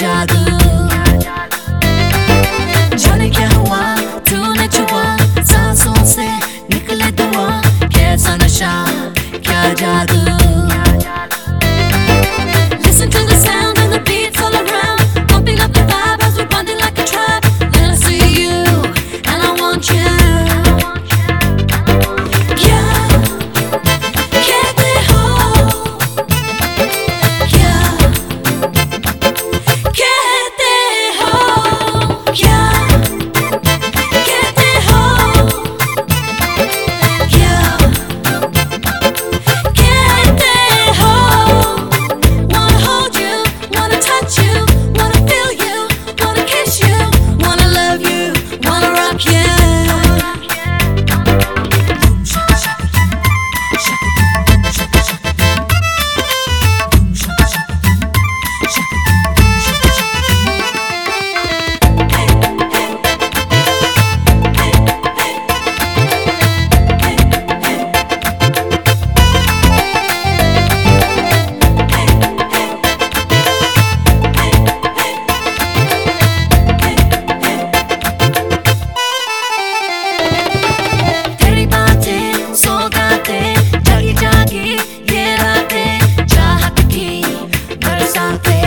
जादू। जाने क्या हुआ? तूने छुपा सांसों से निकले दुआ कैसा नशा? क्या जादू? Something